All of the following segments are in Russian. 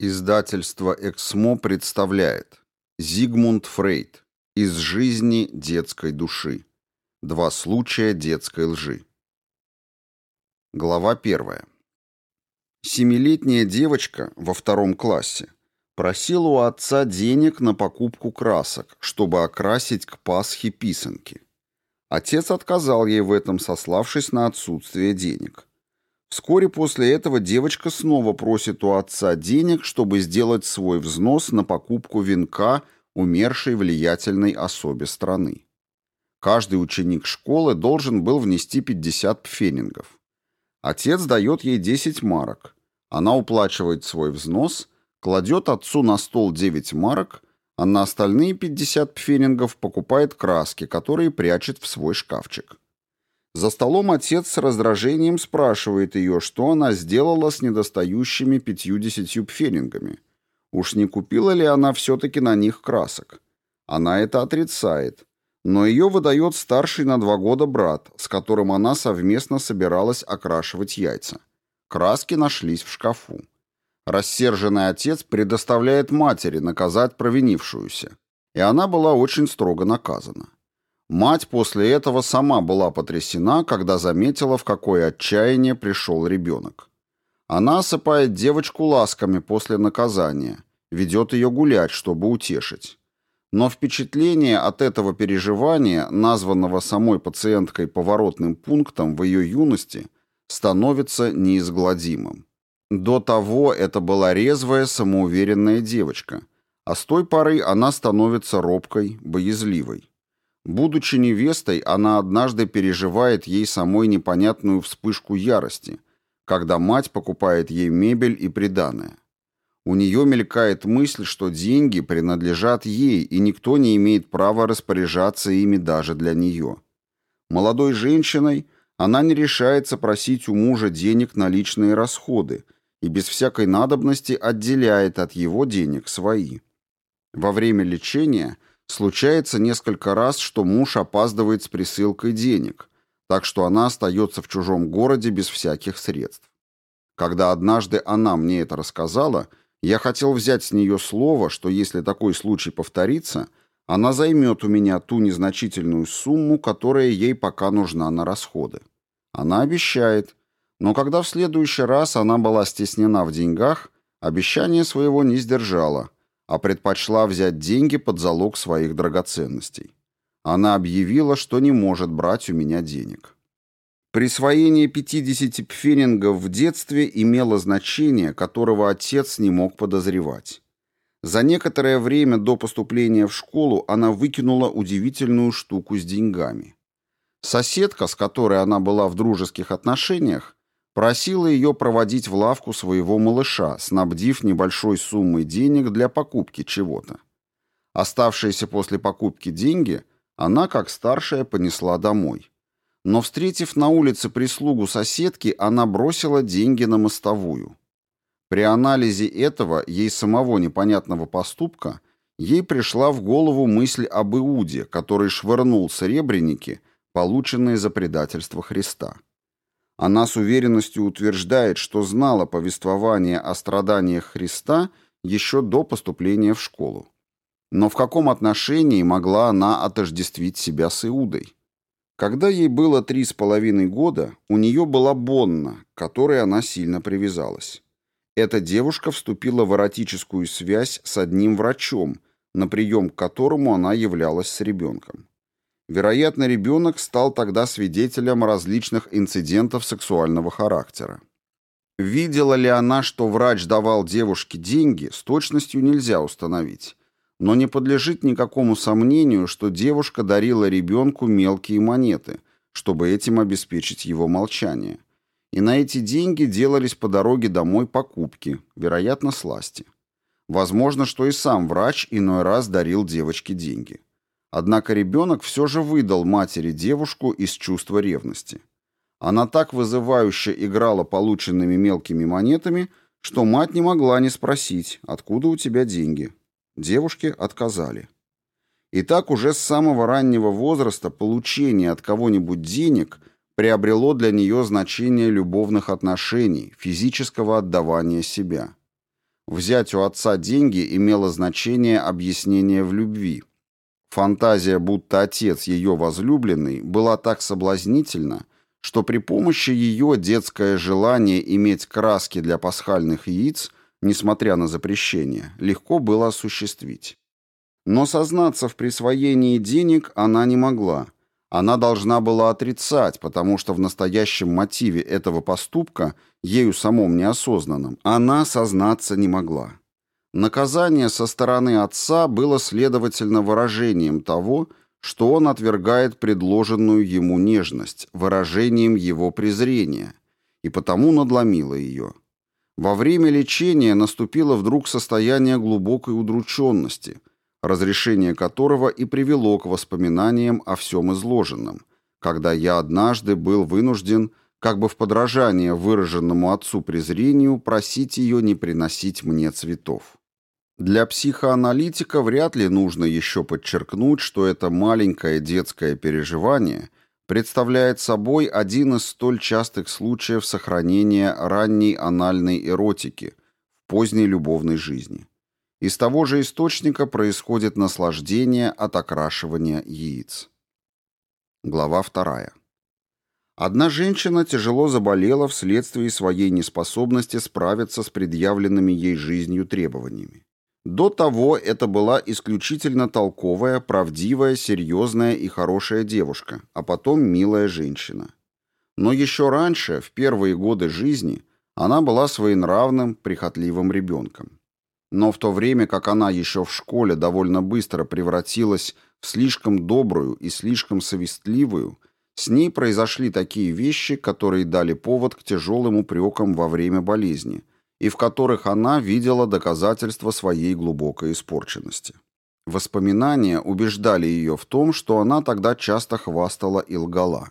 Издательство «Эксмо» представляет Зигмунд Фрейд «Из жизни детской души. Два случая детской лжи». Глава первая. Семилетняя девочка во втором классе просила у отца денег на покупку красок, чтобы окрасить к Пасхе писанки. Отец отказал ей в этом, сославшись на отсутствие денег. Вскоре после этого девочка снова просит у отца денег, чтобы сделать свой взнос на покупку венка умершей влиятельной особе страны. Каждый ученик школы должен был внести 50 пфенингов. Отец дает ей 10 марок. Она уплачивает свой взнос, кладет отцу на стол 9 марок, а на остальные 50 пфенингов покупает краски, которые прячет в свой шкафчик. За столом отец с раздражением спрашивает ее, что она сделала с недостающими пятью-десятью пфенингами. Уж не купила ли она все-таки на них красок? Она это отрицает. Но ее выдает старший на два года брат, с которым она совместно собиралась окрашивать яйца. Краски нашлись в шкафу. Рассерженный отец предоставляет матери наказать провинившуюся, и она была очень строго наказана. Мать после этого сама была потрясена, когда заметила, в какое отчаяние пришел ребенок. Она осыпает девочку ласками после наказания, ведет ее гулять, чтобы утешить. Но впечатление от этого переживания, названного самой пациенткой поворотным пунктом в ее юности, становится неизгладимым. До того это была резвая, самоуверенная девочка, а с той поры она становится робкой, боязливой. Будучи невестой, она однажды переживает ей самой непонятную вспышку ярости, когда мать покупает ей мебель и приданое. У нее мелькает мысль, что деньги принадлежат ей, и никто не имеет права распоряжаться ими даже для нее. Молодой женщиной она не решается просить у мужа денег на личные расходы и без всякой надобности отделяет от его денег свои. Во время лечения – Случается несколько раз, что муж опаздывает с присылкой денег, так что она остается в чужом городе без всяких средств. Когда однажды она мне это рассказала, я хотел взять с нее слово, что если такой случай повторится, она займет у меня ту незначительную сумму, которая ей пока нужна на расходы. Она обещает, но когда в следующий раз она была стеснена в деньгах, обещание своего не сдержала – а предпочла взять деньги под залог своих драгоценностей. Она объявила, что не может брать у меня денег. Присвоение 50 пфенингов в детстве имело значение, которого отец не мог подозревать. За некоторое время до поступления в школу она выкинула удивительную штуку с деньгами. Соседка, с которой она была в дружеских отношениях, Просила ее проводить в лавку своего малыша, снабдив небольшой суммой денег для покупки чего-то. Оставшиеся после покупки деньги она, как старшая, понесла домой. Но, встретив на улице прислугу соседки, она бросила деньги на мостовую. При анализе этого, ей самого непонятного поступка, ей пришла в голову мысль об Иуде, который швырнул серебряники, полученные за предательство Христа. Она с уверенностью утверждает, что знала повествование о страданиях Христа еще до поступления в школу. Но в каком отношении могла она отождествить себя с Иудой? Когда ей было три с половиной года, у нее была Бонна, к которой она сильно привязалась. Эта девушка вступила в эротическую связь с одним врачом, на прием к которому она являлась с ребенком. Вероятно, ребенок стал тогда свидетелем различных инцидентов сексуального характера. Видела ли она, что врач давал девушке деньги, с точностью нельзя установить. Но не подлежит никакому сомнению, что девушка дарила ребенку мелкие монеты, чтобы этим обеспечить его молчание. И на эти деньги делались по дороге домой покупки, вероятно, сласти. Возможно, что и сам врач иной раз дарил девочке деньги. Однако ребенок все же выдал матери девушку из чувства ревности. Она так вызывающе играла полученными мелкими монетами, что мать не могла не спросить, откуда у тебя деньги. Девушке отказали. И так уже с самого раннего возраста получение от кого-нибудь денег приобрело для нее значение любовных отношений, физического отдавания себя. Взять у отца деньги имело значение объяснения в любви. Фантазия, будто отец ее возлюбленный, была так соблазнительна, что при помощи ее детское желание иметь краски для пасхальных яиц, несмотря на запрещение, легко было осуществить. Но сознаться в присвоении денег она не могла. Она должна была отрицать, потому что в настоящем мотиве этого поступка, ею самом неосознанном, она сознаться не могла. Наказание со стороны отца было, следовательно, выражением того, что он отвергает предложенную ему нежность, выражением его презрения, и потому надломило ее. Во время лечения наступило вдруг состояние глубокой удрученности, разрешение которого и привело к воспоминаниям о всем изложенном, когда я однажды был вынужден, как бы в подражание выраженному отцу презрению, просить ее не приносить мне цветов. Для психоаналитика вряд ли нужно еще подчеркнуть, что это маленькое детское переживание представляет собой один из столь частых случаев сохранения ранней анальной эротики в поздней любовной жизни. Из того же источника происходит наслаждение от окрашивания яиц. Глава вторая. Одна женщина тяжело заболела вследствие своей неспособности справиться с предъявленными ей жизнью требованиями. До того это была исключительно толковая, правдивая, серьезная и хорошая девушка, а потом милая женщина. Но еще раньше, в первые годы жизни, она была своенравным, прихотливым ребенком. Но в то время, как она еще в школе довольно быстро превратилась в слишком добрую и слишком совестливую, с ней произошли такие вещи, которые дали повод к тяжелым упрекам во время болезни – и в которых она видела доказательства своей глубокой испорченности. Воспоминания убеждали ее в том, что она тогда часто хвастала и лгала.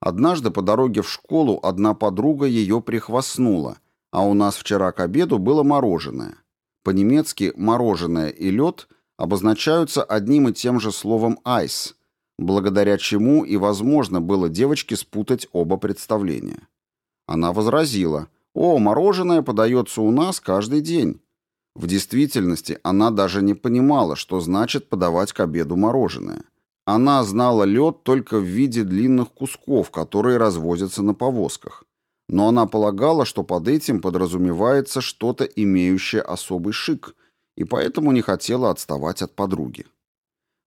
Однажды по дороге в школу одна подруга ее прихвастнула, а у нас вчера к обеду было мороженое. По-немецки «мороженое» и «лед» обозначаются одним и тем же словом «айс», благодаря чему и возможно было девочке спутать оба представления. Она возразила – «О, мороженое подается у нас каждый день». В действительности она даже не понимала, что значит подавать к обеду мороженое. Она знала лед только в виде длинных кусков, которые развозятся на повозках. Но она полагала, что под этим подразумевается что-то, имеющее особый шик, и поэтому не хотела отставать от подруги.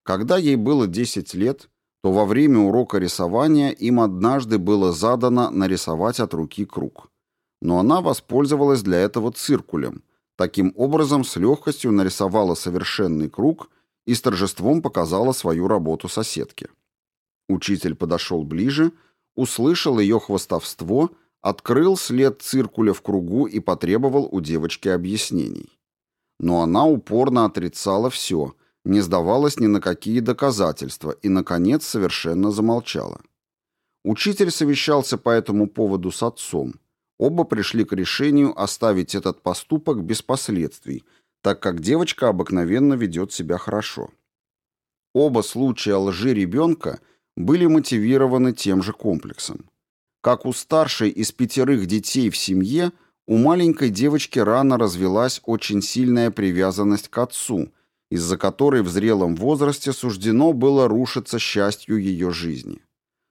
Когда ей было 10 лет, то во время урока рисования им однажды было задано нарисовать от руки круг но она воспользовалась для этого циркулем. Таким образом, с легкостью нарисовала совершенный круг и с торжеством показала свою работу соседке. Учитель подошел ближе, услышал ее хвостовство, открыл след циркуля в кругу и потребовал у девочки объяснений. Но она упорно отрицала все, не сдавалась ни на какие доказательства и, наконец, совершенно замолчала. Учитель совещался по этому поводу с отцом. Оба пришли к решению оставить этот поступок без последствий, так как девочка обыкновенно ведет себя хорошо. Оба случая лжи ребенка были мотивированы тем же комплексом. Как у старшей из пятерых детей в семье, у маленькой девочки рано развелась очень сильная привязанность к отцу, из-за которой в зрелом возрасте суждено было рушиться счастью ее жизни.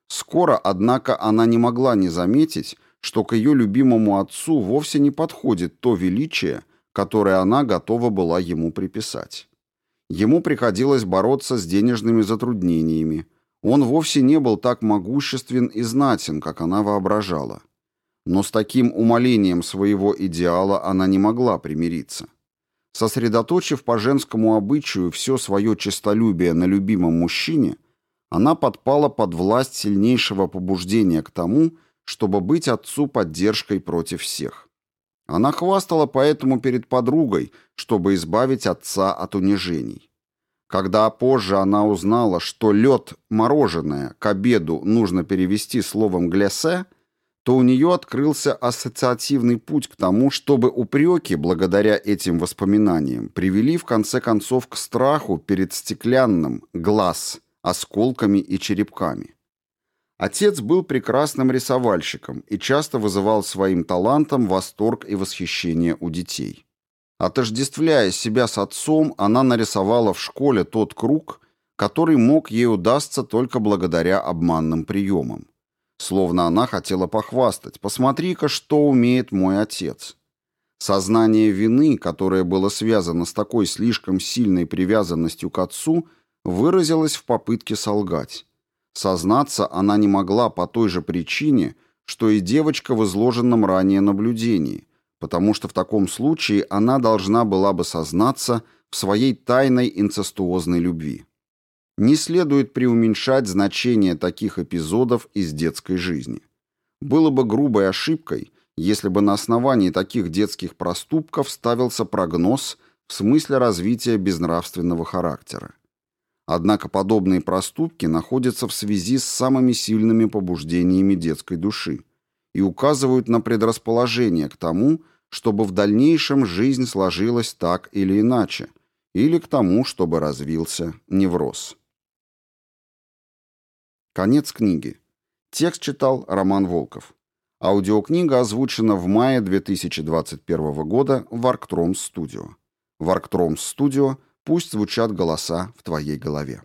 Скоро, однако, она не могла не заметить, что к ее любимому отцу вовсе не подходит то величие, которое она готова была ему приписать. Ему приходилось бороться с денежными затруднениями. Он вовсе не был так могуществен и знатен, как она воображала. Но с таким умолением своего идеала она не могла примириться. Сосредоточив по женскому обычаю все свое честолюбие на любимом мужчине, она подпала под власть сильнейшего побуждения к тому, чтобы быть отцу поддержкой против всех. Она хвастала поэтому перед подругой, чтобы избавить отца от унижений. Когда позже она узнала, что лед мороженое к обеду нужно перевести словом «глясе», то у нее открылся ассоциативный путь к тому, чтобы упреки, благодаря этим воспоминаниям, привели в конце концов к страху перед стеклянным, глаз, осколками и черепками. Отец был прекрасным рисовальщиком и часто вызывал своим талантом восторг и восхищение у детей. Отождествляя себя с отцом, она нарисовала в школе тот круг, который мог ей удастся только благодаря обманным приемам. Словно она хотела похвастать «посмотри-ка, что умеет мой отец». Сознание вины, которое было связано с такой слишком сильной привязанностью к отцу, выразилось в попытке солгать. Сознаться она не могла по той же причине, что и девочка в изложенном ранее наблюдении, потому что в таком случае она должна была бы сознаться в своей тайной инцестуозной любви. Не следует преуменьшать значение таких эпизодов из детской жизни. Было бы грубой ошибкой, если бы на основании таких детских проступков ставился прогноз в смысле развития безнравственного характера. Однако подобные проступки находятся в связи с самыми сильными побуждениями детской души и указывают на предрасположение к тому, чтобы в дальнейшем жизнь сложилась так или иначе, или к тому, чтобы развился невроз. Конец книги. Текст читал Роман Волков. Аудиокнига озвучена в мае 2021 года в Arctroms Studio. В Arctroms Studio пусть звучат голоса в твоей голове.